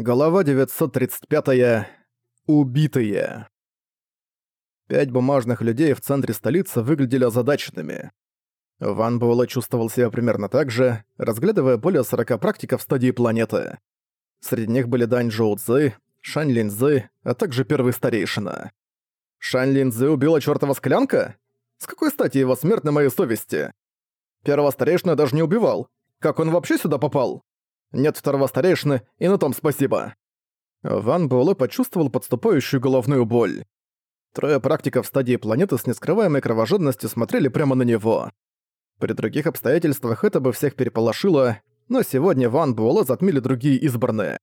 Глава 935. -я. Убитые. Пять бумажных людей в центре столицы выглядели озадаченными. Ван Буэлэ чувствовал себя примерно так же, разглядывая более 40 практиков стадии планеты. Среди них были Дань Джоу Цзы, Шань Лин Цзы, а также первый старейшина. Шань Лин Цзы убила чёртова склянка? С какой стати его смерть на моей совести? Первого старейшина даже не убивал. Как он вообще сюда попал? Нет второго старейшины, и на том спасибо». Ван Буэлэ почувствовал подступающую головную боль. Трое практиков стадии планеты с нескрываемой кровожадностью смотрели прямо на него. При других обстоятельствах это бы всех переполошило, но сегодня Ван Буэлэ затмили другие избранные.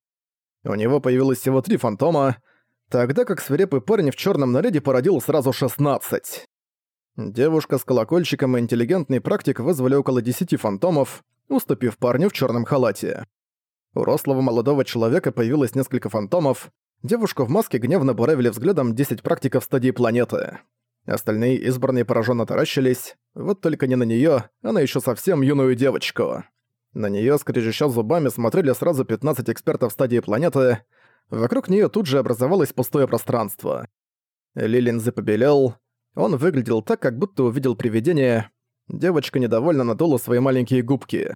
У него появилось всего три фантома, тогда как свирепый парень в черном наряде породил сразу 16. Девушка с колокольчиком и интеллигентный практик вызвали около 10 фантомов, уступив парню в черном халате. У рослого молодого человека появилось несколько фантомов. Девушку в маске гневно буравили взглядом 10 практиков стадии планеты. Остальные избранные пораженно таращились, вот только не на неё, а на ещё совсем юную девочку. На неё, скрежеща зубами, смотрели сразу 15 экспертов стадии планеты. Вокруг неё тут же образовалось пустое пространство. Лилинзы побелел. Он выглядел так, как будто увидел привидение. Девочка недовольно надула свои маленькие губки.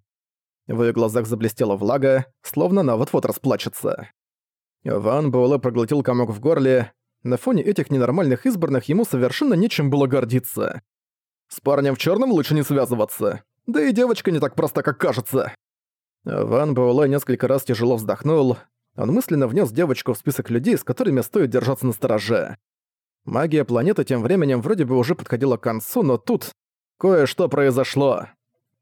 В её глазах заблестела влага, словно она вот-вот расплачется. Ван Буэлэ проглотил комок в горле. На фоне этих ненормальных избранных ему совершенно нечем было гордиться. С парнем в чёрном лучше не связываться. Да и девочка не так проста, как кажется. Ван Буэлэ несколько раз тяжело вздохнул. Он мысленно внес девочку в список людей, с которыми стоит держаться на стороже. Магия планеты тем временем вроде бы уже подходила к концу, но тут кое-что произошло.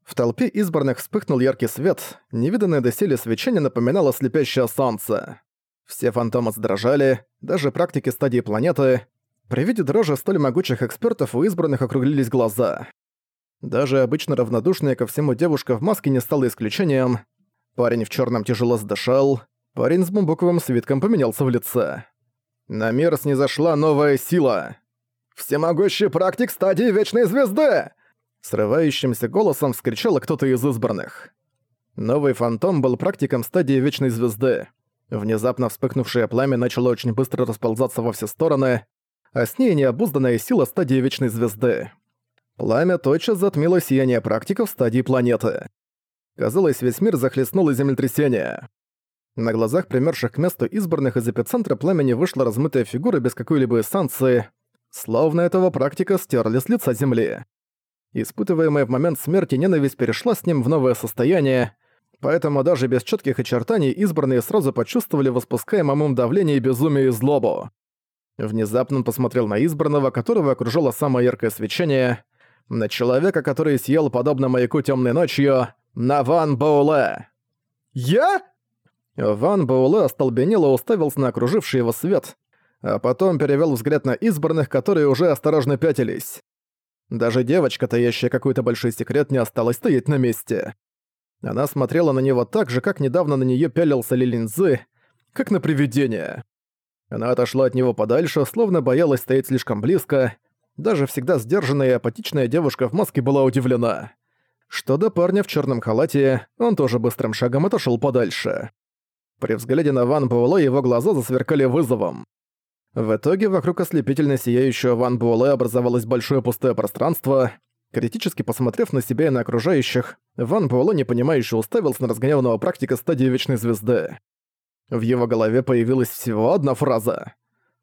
В толпе избранных вспыхнул яркий свет, невиданное доселе свечение напоминало слепящее солнце. Все фантомы задрожали, даже практики стадии планеты. При виде дрожи столь могучих экспертов у избранных округлились глаза. Даже обычно равнодушная ко всему девушка в маске не стала исключением. Парень в черном тяжело задышал, парень с бамбуковым свитком поменялся в лице. На мир снизошла новая сила. «Всемогущий практик стадии Вечной Звезды!» Срывающимся голосом вскричал кто-то из избранных. Новый фантом был практиком стадии Вечной Звезды. Внезапно вспыхнувшее пламя начало очень быстро расползаться во все стороны, а с ней необузданная сила стадии Вечной Звезды. Пламя тотчас затмило сияние практиков стадии планеты. Казалось, весь мир захлестнуло землетрясение. На глазах примерших к месту избранных из эпицентра пламени вышла размытая фигура без какой-либо эссанции, словно этого практика стерли с лица земли. Испытываемая в момент смерти ненависть перешла с ним в новое состояние, поэтому даже без четких очертаний избранные сразу почувствовали воспускаемым им давление безумие и злобу. Внезапно он посмотрел на избранного, которого окружало самое яркое свечение, на человека, который съел подобно маяку темной ночью, на Ван Боуле. «Я?» Ван Боуле остолбенело уставился на окруживший его свет, а потом перевел взгляд на избранных, которые уже осторожно пятились. Даже девочка, таящая какой-то большой секрет, не осталась стоять на месте. Она смотрела на него так же, как недавно на нее пялился Лилинзы, как на привидение. Она отошла от него подальше, словно боялась стоять слишком близко. Даже всегда сдержанная и апатичная девушка в маске была удивлена. Что до парня в черном халате, он тоже быстрым шагом отошел подальше. При взгляде на Ван Буэлэ его глаза засверкали вызовом. В итоге вокруг ослепительно сияющего Ван Буэлэ образовалось большое пустое пространство. Критически посмотрев на себя и на окружающих, Ван Буэлэ непонимающе уставился на разгневанного практика стадии Вечной Звезды. В его голове появилась всего одна фраза.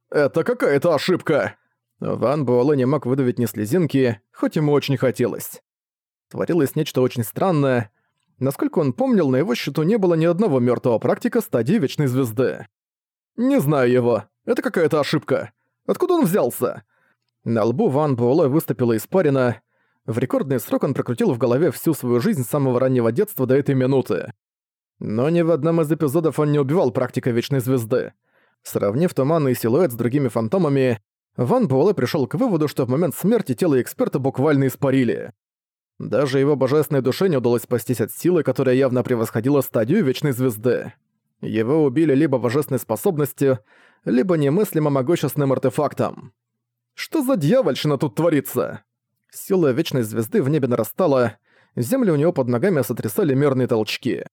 «Это какая-то ошибка!» Ван Буэлэ не мог выдавить ни слезинки, хоть ему очень хотелось. Творилось нечто очень странное. Насколько он помнил, на его счету не было ни одного мертвого практика стадии Вечной Звезды. «Не знаю его. Это какая-то ошибка. Откуда он взялся?» На лбу Ван Буэлэ выступила испарина. В рекордный срок он прокрутил в голове всю свою жизнь с самого раннего детства до этой минуты. Но ни в одном из эпизодов он не убивал практика Вечной Звезды. Сравнив туманный силуэт с другими фантомами, Ван Буэлэ пришёл к выводу, что в момент смерти тело эксперта буквально испарили. Даже его божественной душе не удалось спастись от силы, которая явно превосходила стадию Вечной Звезды. Его убили либо божественной способностью, либо немыслимо могущественным артефактом. Что за дьявольщина тут творится? Сила Вечной Звезды в небе нарастала, землю у него под ногами сотрясали мерные толчки.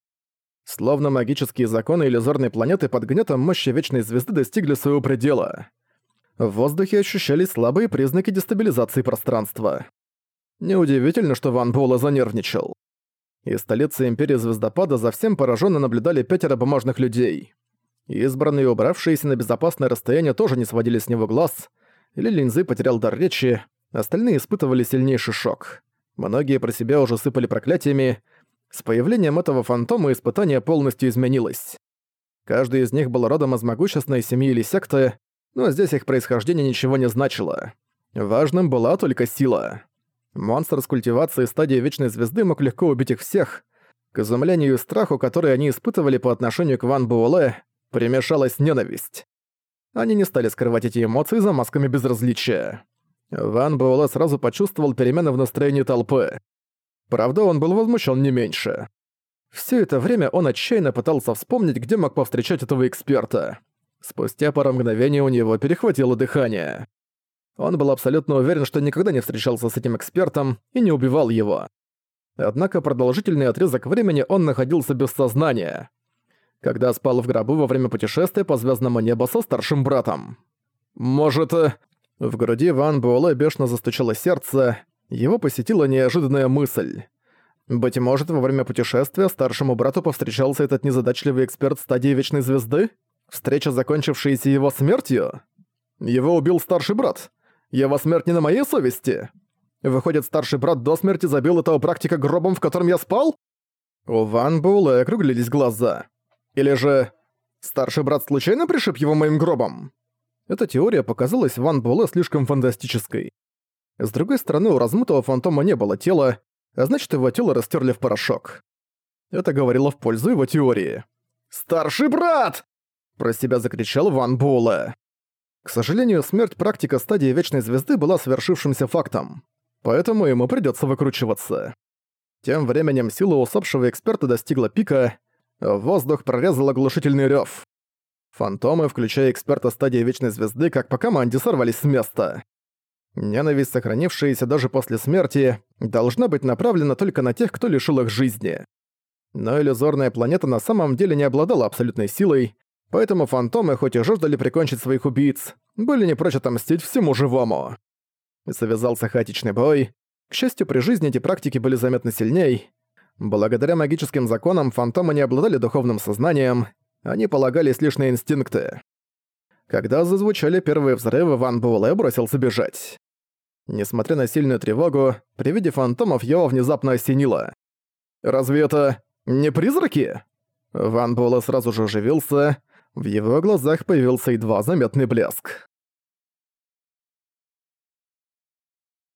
Словно магические законы иллюзорной планеты под гнетом мощи Вечной Звезды достигли своего предела. В воздухе ощущались слабые признаки дестабилизации пространства. Неудивительно, что Ван Буэлэ занервничал. Из столицы Империи Звездопада за всем пораженно наблюдали пятеро бумажных людей. Избранные убравшиеся на безопасное расстояние тоже не сводили с него глаз. Или Линзы потерял дар речи, остальные испытывали сильнейший шок. Многие про себя уже сыпали проклятиями. С появлением этого фантома испытание полностью изменилось. Каждый из них был родом из могущественной семьи или секты, но здесь их происхождение ничего не значило. Важным была только сила. Монстр с культивацией стадии Вечной Звезды мог легко убить их всех. К изумлению и страху, которые они испытывали по отношению к Ван Буэлэ, примешалась ненависть. Они не стали скрывать эти эмоции за масками безразличия. Ван Буэлэ сразу почувствовал перемены в настроении толпы. Правда, он был возмущен не меньше. Все это время он отчаянно пытался вспомнить, где мог повстречать этого эксперта. Спустя пару мгновений у него перехватило дыхание. Он был абсолютно уверен, что никогда не встречался с этим экспертом и не убивал его. Однако продолжительный отрезок времени он находился без сознания. Когда спал в гробу во время путешествия по звездному небу со старшим братом. Может, э, в груди Ван Буэлэ бешено застучало сердце, его посетила неожиданная мысль. Быть может, во время путешествия старшему брату повстречался этот незадачливый эксперт стадии Вечной Звезды? Встреча, закончившаяся его смертью? Его убил старший брат. Его смерть не на моей совести. Выходит, старший брат до смерти забил этого практика гробом, в котором я спал? У Ван Буэлэ округлились глаза. Или же... Старший брат случайно пришиб его моим гробом? Эта теория показалась Ван Буэлэ слишком фантастической. С другой стороны, у размытого фантома не было тела, а значит, его тело растерли в порошок. Это говорило в пользу его теории. «Старший брат!» Про себя закричал Ван Буэлэ. К сожалению, смерть практика стадии Вечной Звезды была свершившимся фактом, поэтому ему придётся выкручиваться. Тем временем сила усопшего эксперта достигла пика, воздух прорезал оглушительный рёв. Фантомы, включая эксперта стадии Вечной Звезды, как по команде сорвались с места. Ненависть, сохранившаяся даже после смерти, должна быть направлена только на тех, кто лишил их жизни. Но иллюзорная планета на самом деле не обладала абсолютной силой, Поэтому фантомы, хоть и жаждали прикончить своих убийц, были не прочь отомстить всему живому. Завязался хаотичный бой. К счастью, при жизни эти практики были заметно сильней. Благодаря магическим законам фантомы не обладали духовным сознанием, они полагались лишь на инстинкты. Когда зазвучали первые взрывы, Ван Буэлэ бросился бежать. Несмотря на сильную тревогу, при виде фантомов его внезапно осенило. «Разве это не призраки?» Ван Буэлэ сразу же оживился, в его глазах появился едва заметный блеск.